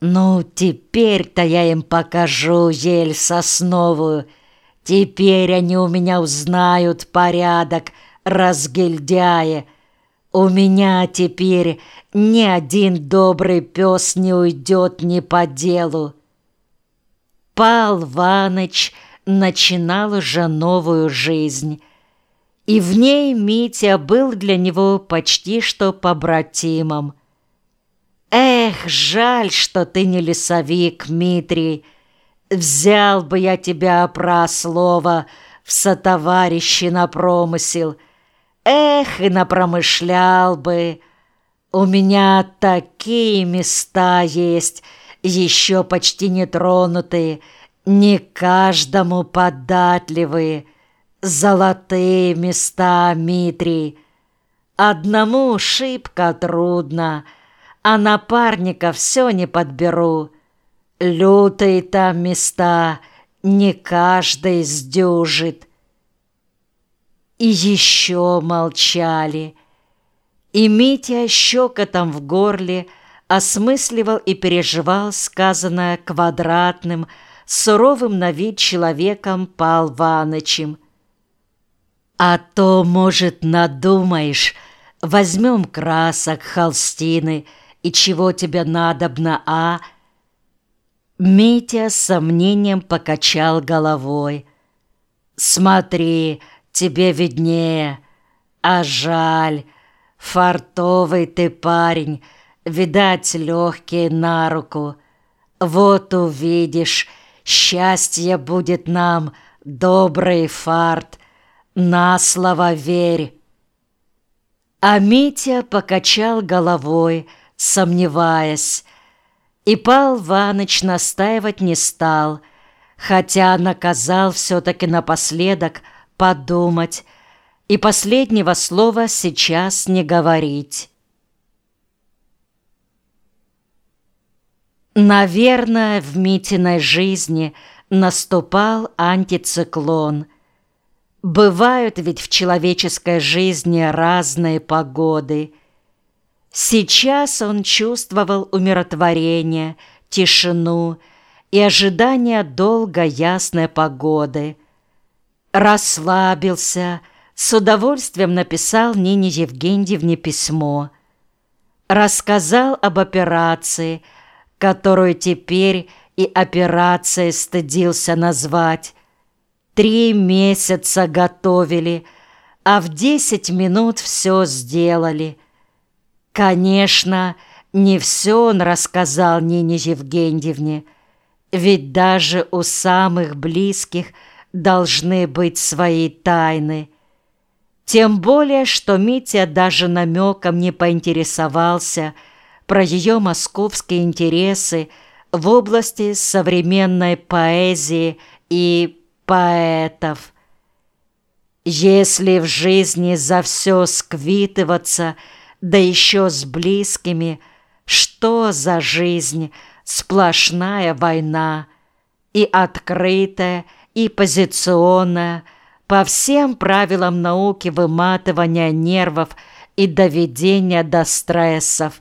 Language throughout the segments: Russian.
Ну, теперь-то я им покажу ель сосновую. Теперь они у меня узнают порядок, разгильдяя. У меня теперь ни один добрый пес не уйдет ни по делу. Пал Ваныч начинал уже новую жизнь, и в ней Митя был для него почти что побратимом. Эх, жаль, что ты не лесовик, Митрий. Взял бы я тебя про слово в сотоварищи на промысел. Эх, и напромышлял бы. У меня такие места есть, еще почти нетронутые, не каждому податливые, золотые места, Митрий. Одному шибко трудно — а напарника все не подберу. Лютые там места, не каждый сдюжит. И еще молчали. И Митя щекотом в горле осмысливал и переживал сказанное квадратным, суровым на вид человеком Пал Ванычем. «А то, может, надумаешь, возьмем красок, холстины», и чего тебе надобно, а?» Митя с сомнением покачал головой. «Смотри, тебе виднее, а жаль, фартовый ты парень, видать, легкий на руку. Вот увидишь, счастье будет нам, добрый фарт, на слово верь». А Митя покачал головой, сомневаясь. И Пал Ваныч настаивать не стал, хотя наказал все-таки напоследок подумать и последнего слова сейчас не говорить. Наверное, в Митиной жизни наступал антициклон. Бывают ведь в человеческой жизни разные погоды – Сейчас он чувствовал умиротворение, тишину и ожидание долго ясной погоды. Расслабился, с удовольствием написал Нине Евгеньевне письмо. Рассказал об операции, которую теперь и операцией стыдился назвать. Три месяца готовили, а в десять минут все сделали – Конечно, не все он рассказал Нине Евгеньевне, ведь даже у самых близких должны быть свои тайны. Тем более, что Митя даже намеком не поинтересовался про ее московские интересы в области современной поэзии и поэтов. Если в жизни за все сквитываться – да еще с близкими. Что за жизнь? Сплошная война. И открытая, и позиционная, по всем правилам науки выматывания нервов и доведения до стрессов.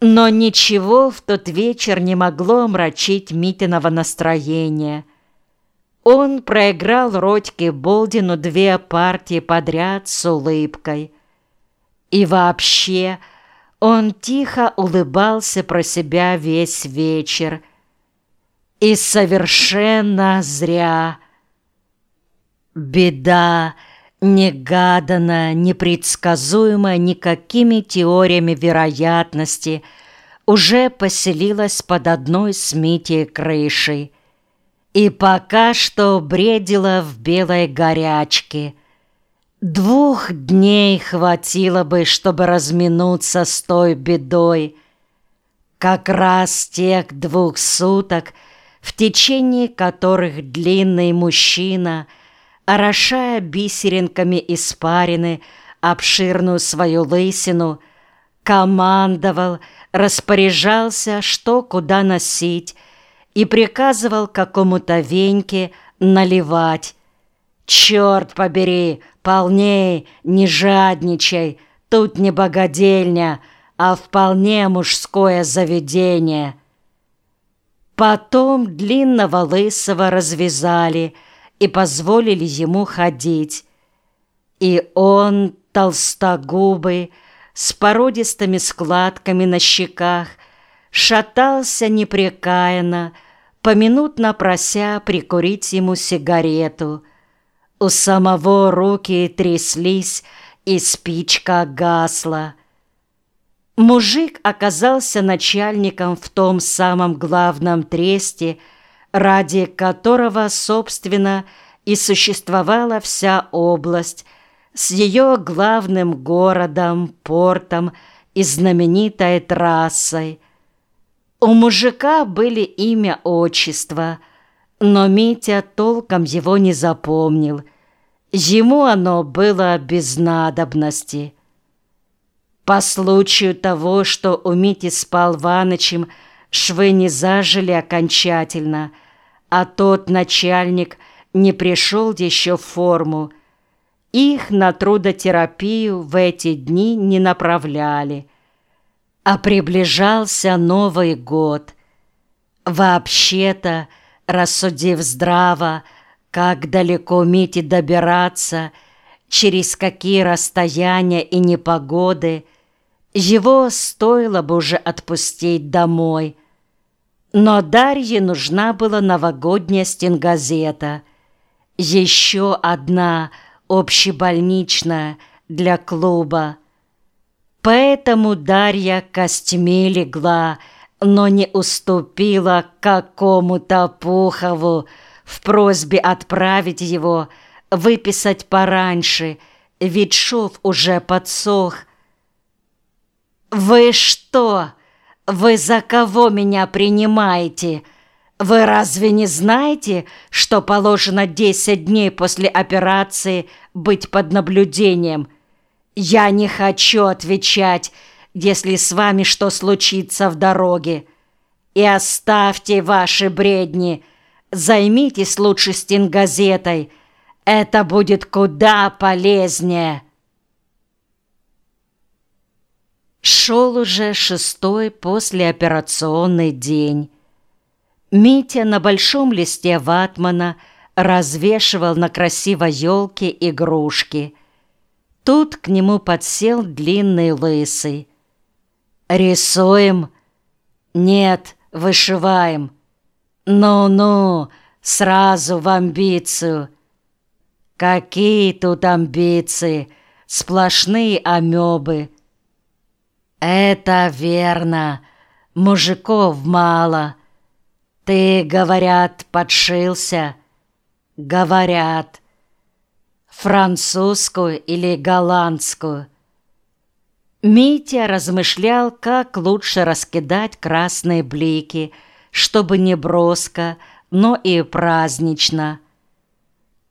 Но ничего в тот вечер не могло омрачить Митиного настроения. Он проиграл Родьке Болдину две партии подряд с улыбкой. И вообще он тихо улыбался про себя весь вечер. И совершенно зря. Беда, негаданная, непредсказуемая никакими теориями вероятности, уже поселилась под одной с Митей крышей и пока что бредила в белой горячке – Двух дней хватило бы, чтобы разминуться с той бедой. Как раз тех двух суток, в течение которых длинный мужчина, орошая бисеринками испарины обширную свою лысину, командовал, распоряжался, что куда носить, и приказывал какому-то веньке наливать. «Черт побери, полней, не жадничай, тут не богадельня, а вполне мужское заведение. Потом длинного лысого развязали и позволили ему ходить. И он, толстогубый, с породистыми складками на щеках, шатался непрекаянно, поминутно прося прикурить ему сигарету. У самого руки тряслись, и спичка гасла. Мужик оказался начальником в том самом главном тресте, ради которого, собственно, и существовала вся область с ее главным городом, портом и знаменитой трассой. У мужика были имя, отчество, но Митя толком его не запомнил. Ему оно было без надобности. По случаю того, что у Мити с Полванычем швы не зажили окончательно, а тот начальник не пришел еще в форму, их на трудотерапию в эти дни не направляли. А приближался Новый год. Вообще-то, рассудив здраво, как далеко Мите добираться, через какие расстояния и непогоды – его стоило бы уже отпустить домой. Но Дарье нужна была новогодняя стенгазета. Еще одна общебольничная для клуба. Поэтому Дарья костьми легла, но не уступила какому-то Пухову в просьбе отправить его выписать пораньше, ведь шов уже подсох, «Вы что? Вы за кого меня принимаете? Вы разве не знаете, что положено 10 дней после операции быть под наблюдением? Я не хочу отвечать, если с вами что случится в дороге. И оставьте ваши бредни, займитесь лучше стенгазетой, это будет куда полезнее». Шел уже шестой послеоперационный день. Митя на большом листе ватмана развешивал на красивой елке игрушки. Тут к нему подсел длинный лысый. «Рисуем?» «Нет, вышиваем». «Ну-ну, сразу в амбицию». «Какие тут амбиции? Сплошные амебы». «Это верно. Мужиков мало. Ты, говорят, подшился?» «Говорят. Французскую или голландскую?» Митя размышлял, как лучше раскидать красные блики, чтобы не броско, но и празднично.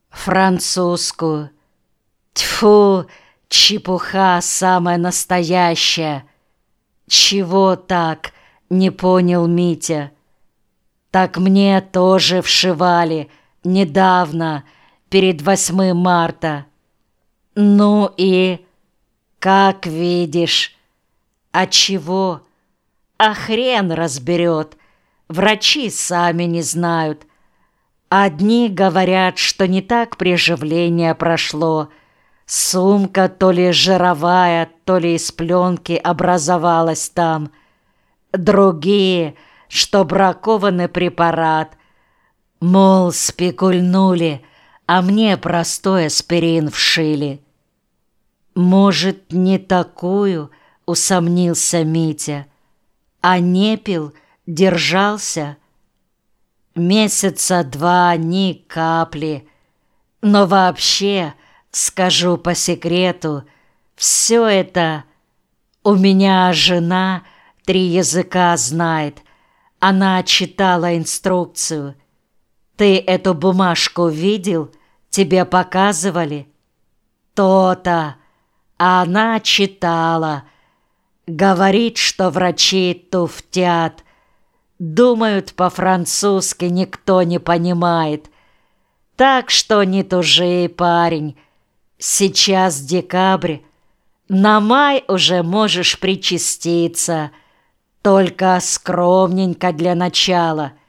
«Французскую. Тьфу, чепуха самая настоящая!» «Чего так?» — не понял Митя. «Так мне тоже вшивали недавно, перед 8 марта». «Ну и...» «Как видишь». «А чего?» «А хрен разберет. Врачи сами не знают. Одни говорят, что не так приживление прошло, — Сумка то ли жировая, то ли из пленки образовалась там. Другие, что бракованный препарат. Мол, спекульнули, а мне простой аспирин вшили. Может, не такую, усомнился Митя. А не пил, держался. Месяца два ни капли. Но вообще... Скажу по секрету, все это... У меня жена три языка знает. Она читала инструкцию. Ты эту бумажку видел? Тебе показывали? То-то. А она читала. Говорит, что врачи туфтят. Думают, по-французски никто не понимает. Так что не тужи, парень. Сейчас декабрь, На май уже можешь причаститься, только скромненько для начала —